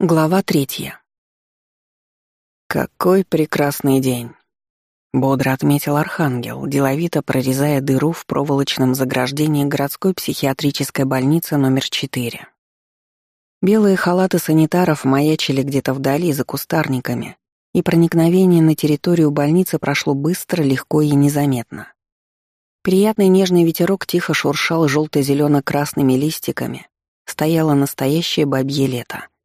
Глава третья. «Какой прекрасный день!» — бодро отметил Архангел, деловито прорезая дыру в проволочном заграждении городской психиатрической больницы номер 4. Белые халаты санитаров маячили где-то вдали за кустарниками, и проникновение на территорию больницы прошло быстро, легко и незаметно. Приятный нежный ветерок тихо шуршал желто зелено красными листиками, стояло настоящее бабье лето —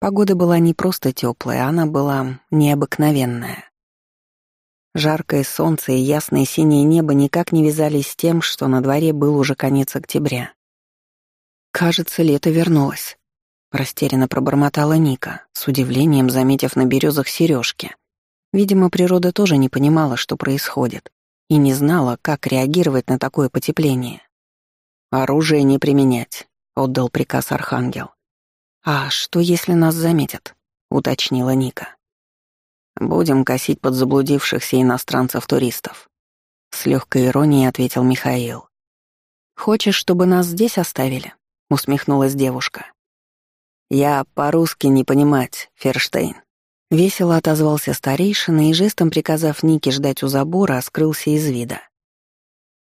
Погода была не просто теплая, она была необыкновенная. Жаркое солнце и ясное синее небо никак не вязались с тем, что на дворе был уже конец октября. «Кажется, лето вернулось», — растерянно пробормотала Ника, с удивлением заметив на березах сережки. Видимо, природа тоже не понимала, что происходит, и не знала, как реагировать на такое потепление. «Оружие не применять», — отдал приказ Архангел. «А что, если нас заметят?» — уточнила Ника. «Будем косить под заблудившихся иностранцев-туристов», — с легкой иронией ответил Михаил. «Хочешь, чтобы нас здесь оставили?» — усмехнулась девушка. «Я по-русски не понимать, Ферштейн». Весело отозвался старейшина и жестом приказав Нике ждать у забора, скрылся из вида.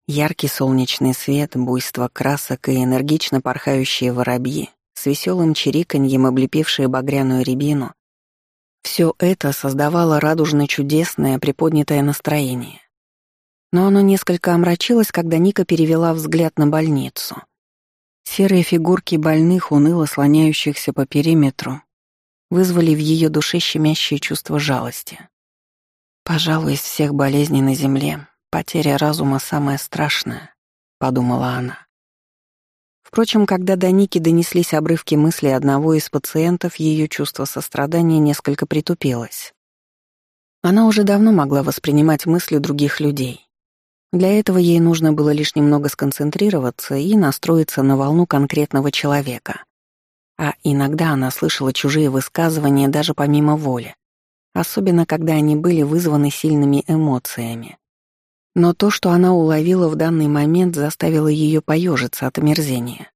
Яркий солнечный свет, буйство красок и энергично порхающие воробьи с веселым чириканьем, облепившие багряную рябину. Все это создавало радужно-чудесное приподнятое настроение. Но оно несколько омрачилось, когда Ника перевела взгляд на больницу. Серые фигурки больных, уныло слоняющихся по периметру, вызвали в ее душе щемящее чувство жалости. «Пожалуй, из всех болезней на Земле потеря разума самая страшная», — подумала она. Впрочем, когда до Ники донеслись обрывки мысли одного из пациентов, ее чувство сострадания несколько притупилось. Она уже давно могла воспринимать мысли других людей. Для этого ей нужно было лишь немного сконцентрироваться и настроиться на волну конкретного человека. А иногда она слышала чужие высказывания даже помимо воли, особенно когда они были вызваны сильными эмоциями. Но то, что она уловила в данный момент, заставило ее поежиться от омерзения.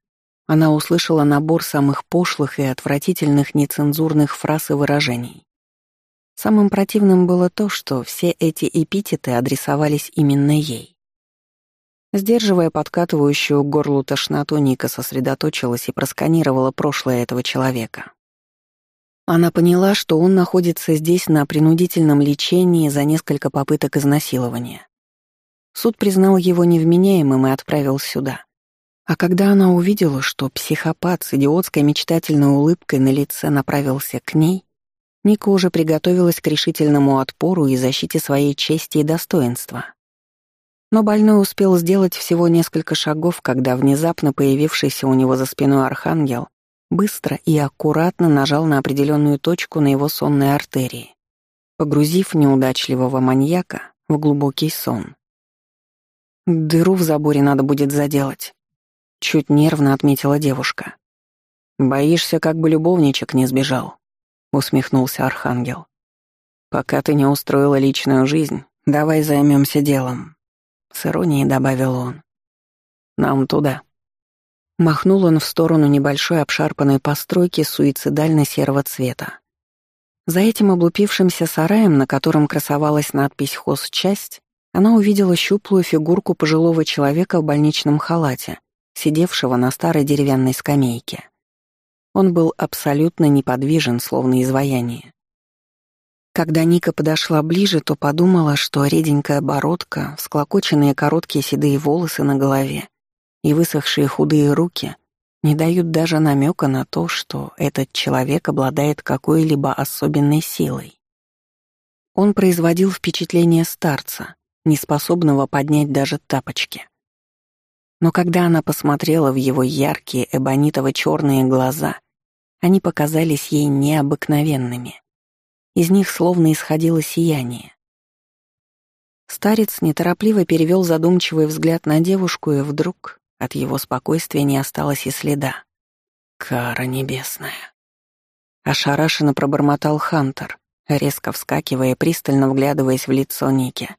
Она услышала набор самых пошлых и отвратительных нецензурных фраз и выражений. Самым противным было то, что все эти эпитеты адресовались именно ей. Сдерживая подкатывающую к горлу тошноту, Ника сосредоточилась и просканировала прошлое этого человека. Она поняла, что он находится здесь на принудительном лечении за несколько попыток изнасилования. Суд признал его невменяемым и отправил сюда. А когда она увидела, что психопат с идиотской мечтательной улыбкой на лице направился к ней, Ника уже приготовилась к решительному отпору и защите своей чести и достоинства. Но больной успел сделать всего несколько шагов, когда внезапно появившийся у него за спиной архангел быстро и аккуратно нажал на определенную точку на его сонной артерии, погрузив неудачливого маньяка в глубокий сон. Дыру в заборе надо будет заделать. Чуть нервно отметила девушка. Боишься, как бы любовничек не сбежал, усмехнулся Архангел. Пока ты не устроила личную жизнь, давай займемся делом. С иронией добавил он. Нам туда. Махнул он в сторону небольшой обшарпанной постройки суицидально-серого цвета. За этим облупившимся сараем, на котором красовалась надпись «Хозчасть», она увидела щуплую фигурку пожилого человека в больничном халате, сидевшего на старой деревянной скамейке. Он был абсолютно неподвижен, словно изваяние. Когда Ника подошла ближе, то подумала, что реденькая бородка, всклокоченные короткие седые волосы на голове и высохшие худые руки не дают даже намека на то, что этот человек обладает какой-либо особенной силой. Он производил впечатление старца, неспособного поднять даже тапочки. Но когда она посмотрела в его яркие эбонитово-черные глаза, они показались ей необыкновенными. Из них словно исходило сияние. Старец неторопливо перевел задумчивый взгляд на девушку, и вдруг от его спокойствия не осталось и следа. «Кара небесная!» Ошарашенно пробормотал Хантер, резко вскакивая, пристально вглядываясь в лицо Ники.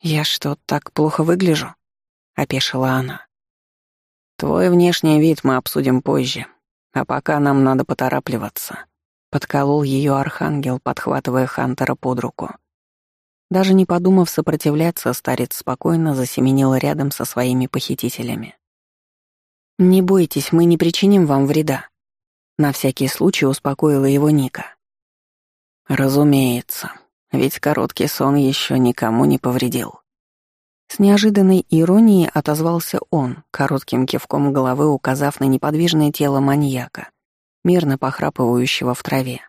«Я что, так плохо выгляжу?» — опешила она. «Твой внешний вид мы обсудим позже, а пока нам надо поторапливаться», Подколол ее архангел, подхватывая Хантера под руку. Даже не подумав сопротивляться, старец спокойно засеменил рядом со своими похитителями. «Не бойтесь, мы не причиним вам вреда», — на всякий случай успокоила его Ника. «Разумеется, ведь короткий сон еще никому не повредил». С неожиданной иронией отозвался он, коротким кивком головы указав на неподвижное тело маньяка, мирно похрапывающего в траве.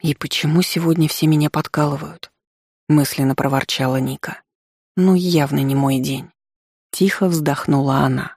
«И почему сегодня все меня подкалывают?» — мысленно проворчала Ника. «Ну, явно не мой день». Тихо вздохнула она.